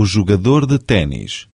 o jogador de tênis